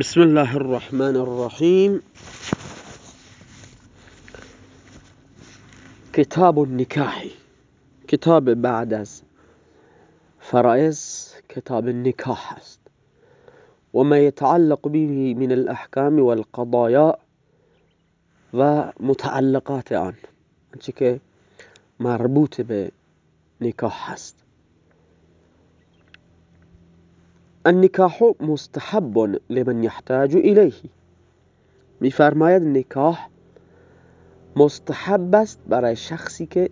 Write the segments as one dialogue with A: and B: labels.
A: بسم الله الرحمن الرحيم. كتاب النكاح. كتاب بعد از فرائز كتاب النكاح است. وما يتعلق به من الأحكام والقضايا ومتعلقات عنه آنچه مربوط به نكاح است. النکاح مستحب لمن يحتاج الیه میفرماید نکاح مستحب است برای شخصی که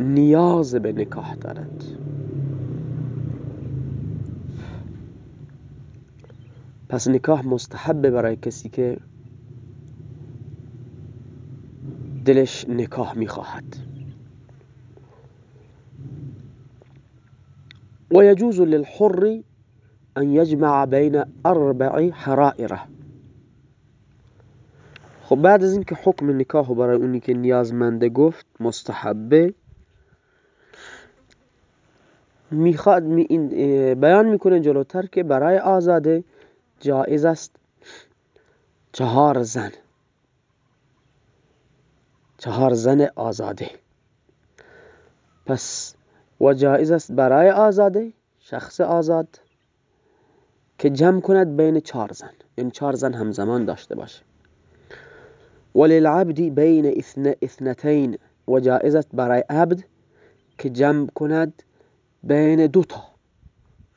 A: نیاز به نکاح دارد. پس نکاح مستحب برای کسی که دلش نکاح می‌خواهد و یجوز للحر ان یجمع بین اربع حرائره. خب بعد از اینکه حکم نکاح برای اونی که نیازمنده گفت مستحبه می‌خواد می بیان می‌کنه جلوتر که برای آزاده جایز است. چهار زن. چهار زن آزاده. پس و جایز است برای آزاده شخص آزاد. که جمع کند بین چهار زن. یعنی چهار زن همزمان داشته باشه وللعبد بین اثنتین و جائزت برای عبد که جمع کند بین دوتا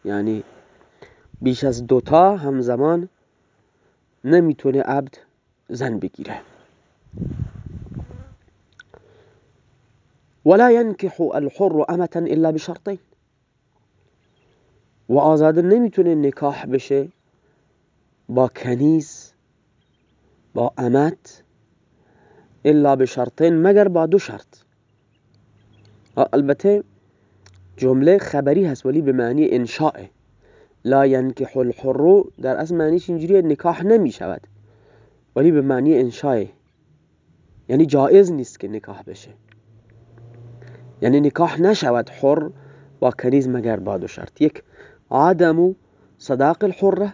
A: یعنی بیش از دوتا همزمان نمی‌تونه عبد زن بگیره. ولا ينكح الحر امة الا بشرطين و آزاده نمی‌تونه نکاح بشه با کنیز با امت الا به شرطین مگر با دو شرط. البته جمله خبری هست ولی به معنی انشاء. لا ینکح الحر در اصل معنیش اینجوری نکاح نمی شود ولی به معنی انشاء. یعنی جایز نیست که نکاح بشه. یعنی نکاح نشود حر با کنیز مگر با دو شرط. یک عدم صداق الحره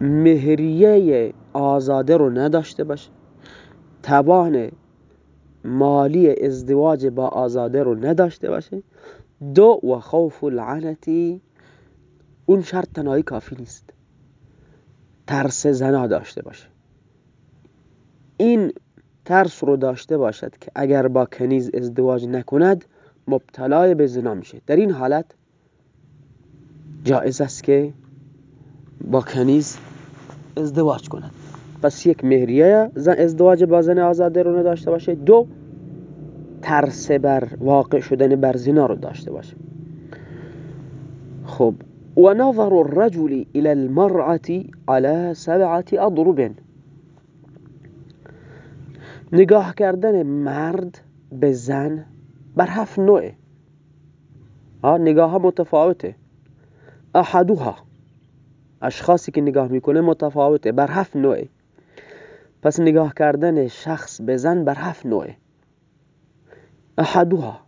A: مهریه آزاده رو نداشته باشه. توان مالی ازدواج با آزاده رو نداشته باشه. دو و خوف العنتی اون شرط تنهایی کافی نیست. ترس زنا داشته باشه. این ترس رو داشته باشد که اگر با کنیز ازدواج نکند مبتلای به زنا میشه. در این حالت جایز است که با کنیز ازدواج کند. پس یک مهریه زن ازدواج با زن آزاده رو نداشته باشه. دو ترس بر واقع شدن بر زنا رو داشته باشه. خب و نظر الرجل الى المرأة على سبعة اضرب نگاه کردن مرد به زن بر هفت نوعه نگاه ها متفاوته. احدوها اشخاصی که نگاه می‌کنه متفاوته بر هفت نوعه. پس نگاه کردن شخص به زن بر هفت نوعه. احدوها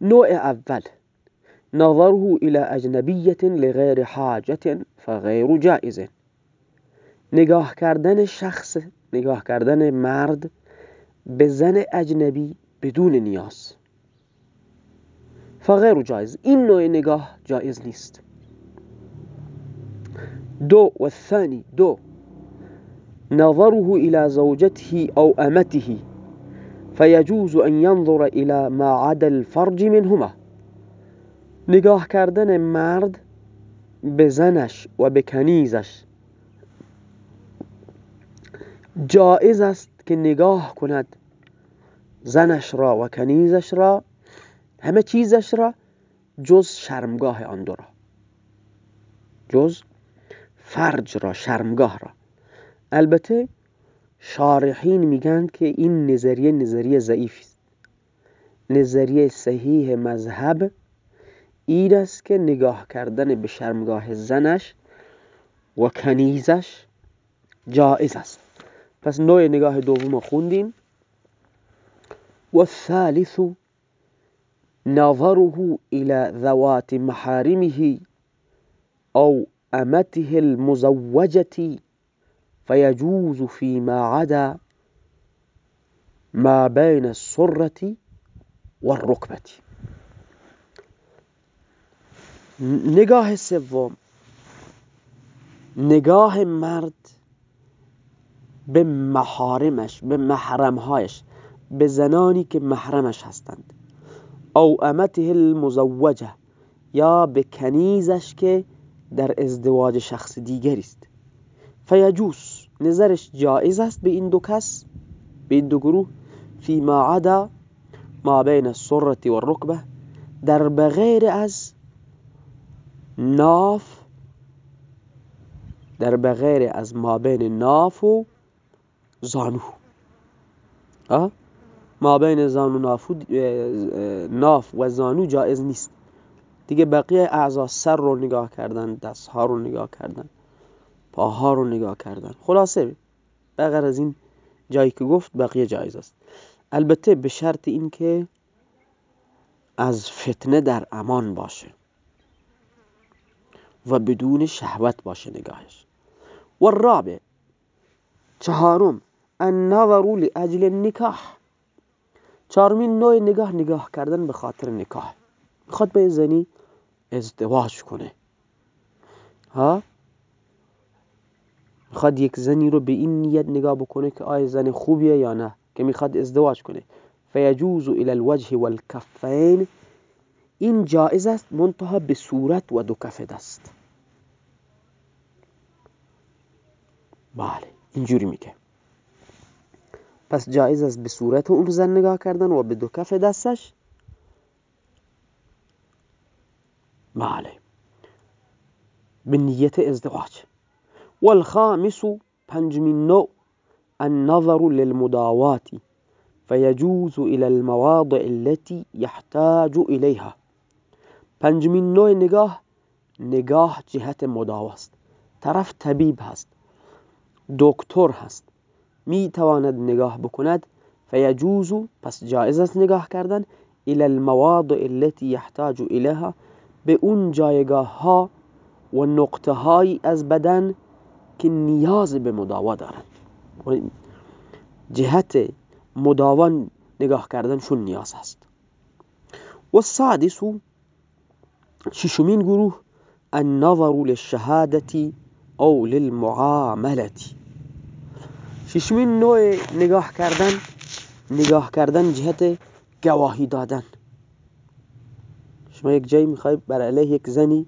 A: نوع اول. نظره الى اجنبیه لغیر حاجت فغیر جائز نگاه کردن شخص نگاه کردن مرد به زن اجنبی بدون نیاز. فغیر جایز. این نوع نگاه جایز نیست. دو والثاني دو. نظره إلى زوجته أو أمته. فيجوز أن ينظر إلى ما عدا الفرج منهما. نگاه کردن مرد به زنش و به جائز است که نگاه کند زنش را و کنیزش را همه چیزش را جز شرمگاه آن دو را. جز فرج را شرمگاه را. البته شارحین میگن که این نظریه نظریه ضعیف است. نظریه صحیح مذهب این است که نگاه کردن به شرمگاه زنش و کنیزش جائز است. پس نوع نگاه دوم خوندیم. و الثالث نظره الى ذوات محارمه او امته المزوجة فيجوز فيما عدا ما بين السرة والركبة. نگاه سوم. نگاه مرد به محارمش به محرمهایش به زنانی که محرمش هستند. أو امته المزوجة یا به کنیزش که در ازدواج شخص دیگری است. فیجوز نظرش جایز است به این دو کس به این دو گروه فیما عدا ما بین السرة والركبه در بغیر از ناف در بغیر از ما بین ناف و زانو. ما بین زانو ناف و زانو جایز نیست. دیگه بقیه اعضا سر رو نگاه کردن دست ها رو نگاه کردن پاها رو نگاه کردن. خلاصه بغیر از این جایی که گفت بقیه جایز است. البته به شرط اینکه از فتنه در امان باشه و بدون شهوت باشه نگاهش. و الرابع چهارم النظر لأجل النکاح. چهارمین نوع نگاه نگاه کردن به خاطر نکاح. می‌خواد به زنی ازدواج کنه. ها؟ می‌خواد یک زنی رو به این نیت نگاه بکنه که آیا زن خوبیه یا نه که می‌خواد ازدواج کنه. فیجوز الى الوجه والکفین. این جائز است منتها به صورت و دو کف دست. بله اینجوری میگه. پس جایز است به صورت اون زن نگاه کردن و به دو کف دستش. بله به نیت ازدواج. والخامس پنجمین نوع النظر للمداوات فيجوز إلى المواضع التي يحتاج إليها. پنجمین نوع نگاه نگاه جهت مداواست طرف طبیب هست. دکتر هست. می تواند نگاه بکند فیجوز پس جایز است نگاه کردن إلى المواضع التي يحتاج إليها. به اون جایگاه ها و نقطه های از بدن که نیاز به مداوا دارند. جهت مداوا نگاه کردنشون نیاز هست. و السادس ششمین گروه النظر للشهادة او للمعاملة ششمین نوع نگاه کردن نگاه کردن جهت گواهی دادن. شما یک جایی می‌خوای بر علیه یک زنی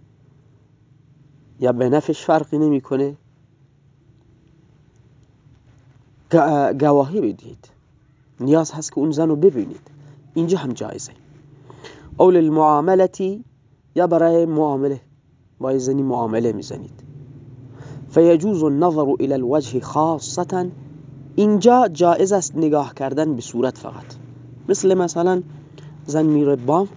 A: یا به نفش فرقی نمی‌کنه گواهی بدید. نیاز هست که اون زن رو ببینید. اینجا هم جایزه. او للمعاملتی یا برای معامله. با زنی معامله می‌زنید. فیجوز النظر الى الوجه خاصتا. اینجا جایز است نگاه کردن به صورت فقط. مثل مثلا زن میره بانک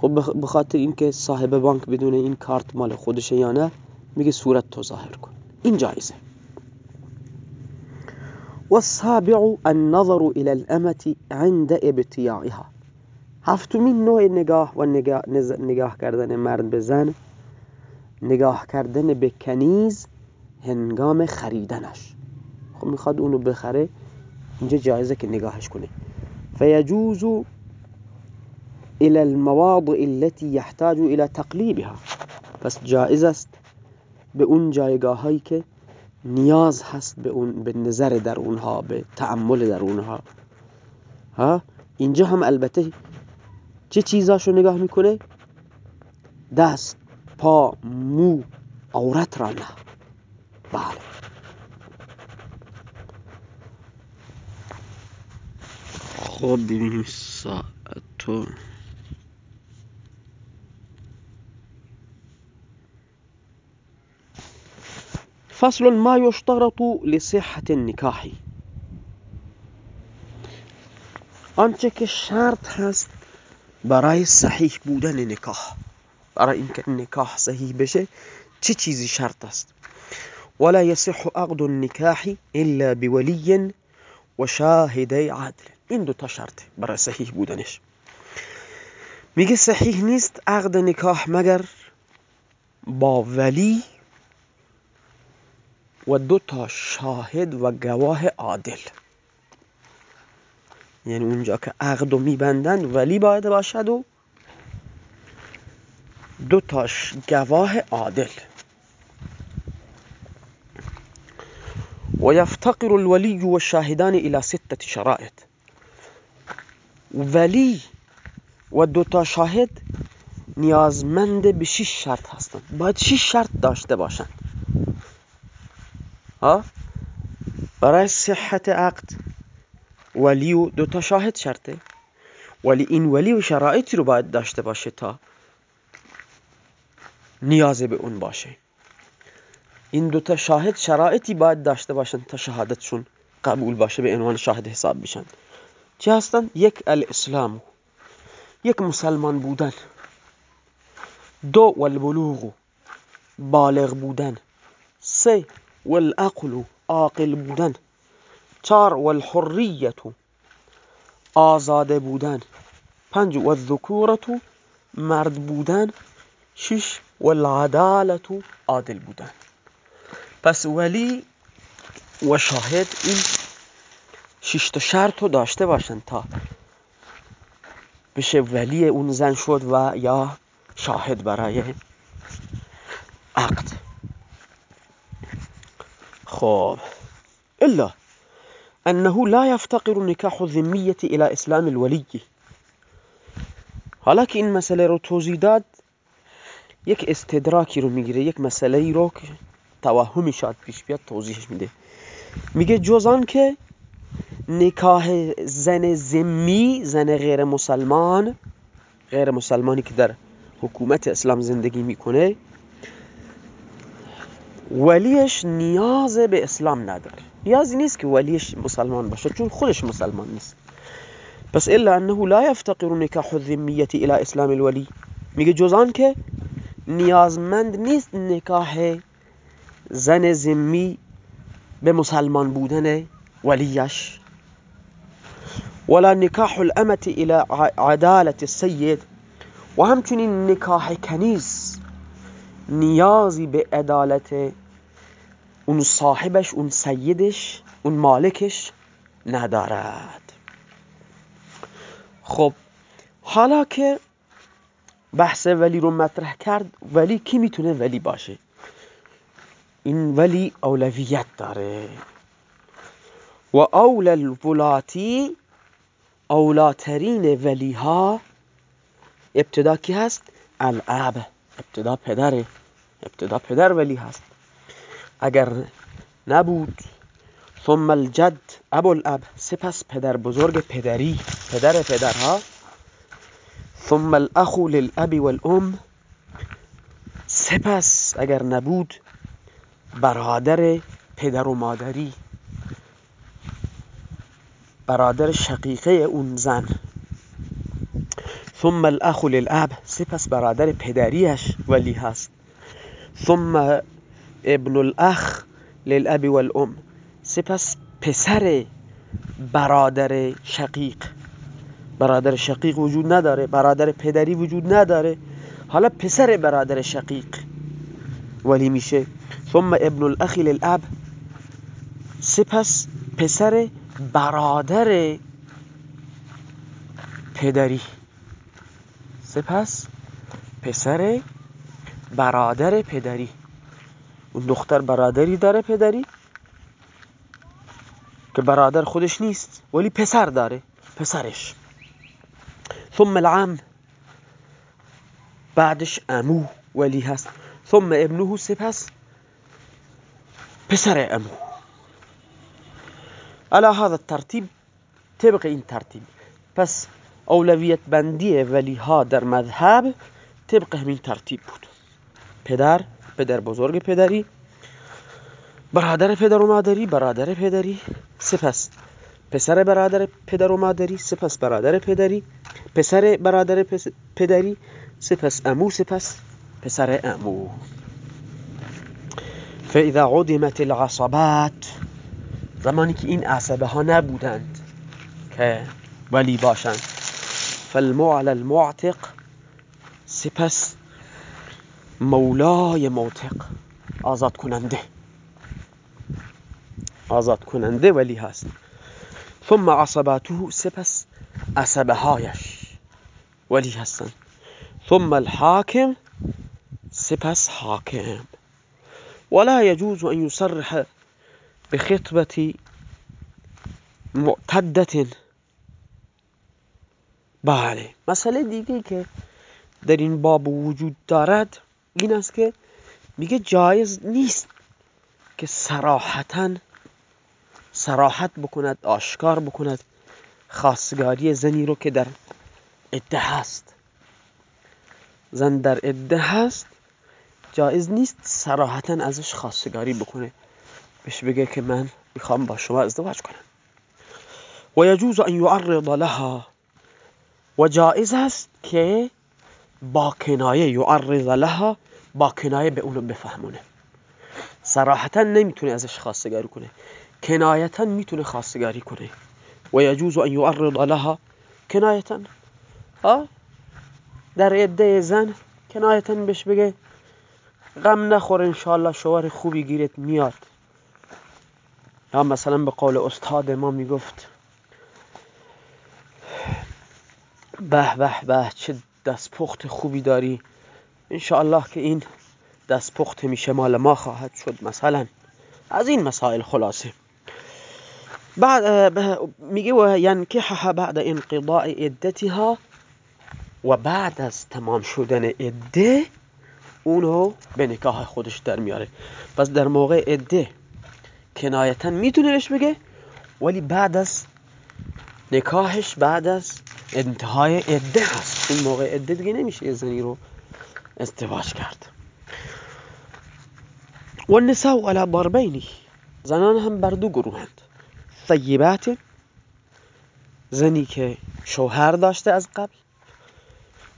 A: خب بخاطر اینکه صاحب بانک بدون این کارت مال خودشه یا نه میگه صورت تو ظاهر کن. این جایزه. والسابع النظر الى الامة عند ابتیاعها هفتمین نوع نگاه و نگاه, نگاه کردن مرد به زن نگاه کردن به کنیز هنگام خریدنش. خب می‌خواد اونو بخره اینجا جایزه که نگاهش کنه. فیجوز الى المواضع التي يحتاج الى تقلیبها پس جایز است به اون که نیاز هست به اون به نظر در اونها به تعمل در اونها. ها؟ اینجا هم البته چه چیزاشو نگاه می‌کنه؟ دست پا مو عورت را نه. بله. خب ببینیم فصل ما يشترط لصحة النكاح. آنچه که شرط هست برای صحیح بودن نکاح برای اینکه نکاح صحیح بشه چه چیزی شرط است؟ ولا يصح عقد النكاح إلا بولي وشاهدي عدل. این دو تا شرطه برای صحیح بودنش. میگه صحیح نیست عقد نکاح مگر با ولی و دو تا شاهد و گواه عادل. یعنی اونجا که عقد و میبندند ولی باید باشد و دو تا گواه عادل. و یفتقر الولی و شاهدان الى ستة شرائط. ولی و دو تا شاهد نیازمند به شش شرط هستند. باید شش شرط داشته باشند. ها؟ برای صحت عقد ولی و دو تا شاهد شرطه. ولی این ولی و شرایطی رو باید داشته باشه تا نیاز به اون باشه. این دو تا شاهد شرایطی باید داشته باشن تا شهادتشون قبول باشه به عنوان شاهد حساب میشن چه هستن؟ یک الاسلام. یک مسلمان بودن. دو والبلوغ. بالغ بودن. سه والعقل عاقل بودن. چار والحریت آزاده بودن. پنج والذکورت مرد بودن. شش والعدالت عادل بودن. پس ولی و شاهد این شش تا شرط داشته باشن تا بشه ولی اون زن شد و یا شاهد برای عقد. خب الا انه لا يفتقر نکاح الذمیه الى اسلام الولی حالا که این مسئله رو توضیح داد یک استدراکی رو می‌گیره یک مسئله ای رو که توهمی شاید پیش بیاد توضیحش میده. میگه جز که نکاح زن زمی زن غیر مسلمان غیر مسلمانی که در حکومت اسلام زندگی می‌کنه ولیش نیاز به اسلام نداره. نیازی نیست که ولیش مسلمان باشه چون خودش مسلمان نیست. پس الا انه لا يفتقر نکاح الذمیه الى اسلام الولی. میگه جز که نیازمند نیست نکاح زن زمی به مسلمان بودن ولیش. ولا نکاح الامة الى عدالة السید. و همچنین نکاح کنیز نیازی به عدالت اون صاحبش اون سیدش اون مالکش ندارد. خب حالا که بحث ولی رو مطرح کرد ولی کی می‌تونه ولی باشه؟ این ولی اولویت داره. و اول الولاتی اولاترین ولی ها ابتدا کی هست؟ الاب ابتدا پدره. ابتدا پدر ولی هست. اگر نبود ثم الجد ابو الاب سپس پدر بزرگ پدری پدر پدرها. ثم الاخ للاب والام سپس اگر نبود برادر پدر و مادری. برادر شقیقه اون زن. ثم الاخ للاب سپس برادر پدریش ولی هست. ثم ابن الاخ للاب والام سپس پسر برادر شقیق. برادر شقیق وجود نداره برادر پدری وجود نداره. حالا پسر برادر شقیق ولی میشه. ثم ابن الاخ للاب سپس پسر برادر پدری. سپس پسر برادر پدری. اون دختر برادری داره پدری که برادر خودش نیست ولی پسر داره پسرش. ثم العم بعدش امو ولی هست. ثم ابنه سپس پسر امو. على هذا الترتیب طبق این ترتیب. پس اولویت بندی ولی ها در مذهب طبق همین ترتیب بود. پدر پدر بزرگ پدری برادر پدر و مادری برادر پدری سپس پسر برادر پدر و مادری سپس برادر پدری پسر برادر پدری سپس امو سپس پسر امو. فاذا عدمت العصبات زمانی که این عصبه ها نبودند که ولی باشند. فالمعل المعتق سپس مولای موتق. آزاد کننده. آزاد کننده ولی هست. ثم عصباته سپس عصبه هایش ولی هستن. ثم الحاكم سپس حاکم. ولا يجوز أن يصرح بخطبة معتدة. بله. مسئله دیگه که در این باب وجود دارد این است که میگه جایز نیست که صراحتا صراحت بکند آشکار بکند خواستگاری زنی رو که در عده هست. زن در عده هست جایز نیست صراحتا ازش خواستگاری بکنه. بهش بگه که من می‌خوام با شما ازدواج کنم. و یجوز ان یعرض لها. و جایز است که با کنایه یعرض لها با کنایه به اونو بفهمونه. صراحتا نمی‌تونه ازش خواستگاری کنه. کنایتا می‌تونه خواستگاری کنه. و یجوز ان یعرض لها کنایتا. در عده زن کنایتا بهش بگه غم نخور انشالله شوهر خوبی گیرت میاد. یا مثلا به قول استاد ما می‌گفت به به به چه دستپخت خوبی داری؟ انشاءالله که این دستپخت میشه مال ما خواهد شد مثلا. از این مسائل خلاصه. بعد میگه و ینکحها بعد انقضاء عدتها و بعد از تمام شدن عده اونو به نکاح خودش در میاره. پس در موقع عده کنایتا می‌تونه بهش بگه ولی بعد از نکاحش بعد از انتهای عده هست. اون موقع عده دیگه نمیشه یه زنی رو ازدواج کرد. و النساء على ضربینی زنان هم بر دو گروهند. ثیبات زنی که شوهر داشته از قبل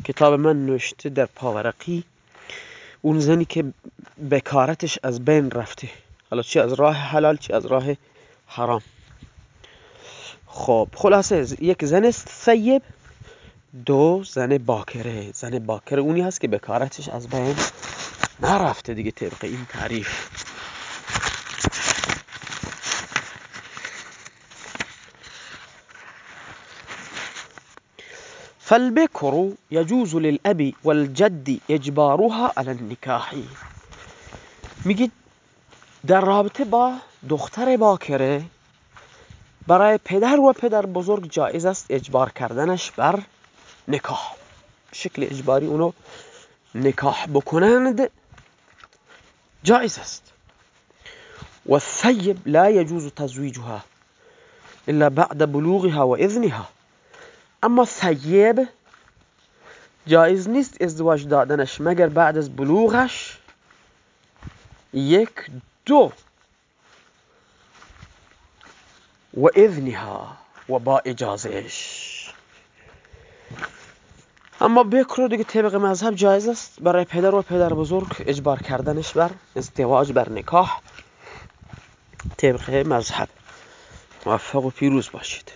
A: کتاب من نوشته در پاورقی. اون زنی که بکارتش از بین رفته. حالا چی از راه حلال چی از راه حرام. خب خلاصه یک زن سیب دو زن باکره. زن باکره اونی هست که بکارتش از بین نرفته دیگه طبق این تعریف. فالبكر يجوز للأب والجد اجبارها على النكاح میگید در رابطه با دختر باکره برای پدر و پدر بزرگ جایز است اجبار کردنش بر نکاح. شکل اجباری اونو نکاح بکنند جایز است. و الثیب لا يجوز تزویجها الا بعد بلوغها و اذنها. اما ثیب جایز نیست ازدواج دادنش مگر بعد از بلوغش؟ یک دو. و اذنها و با اجازهش اما بکر دیگه طبق مذهب جایز است. برای پدر و پدر بزرگ اجبار کردنش بر ازدواج بر نکاح. طبق مذهب. موفق و پیروز باشید.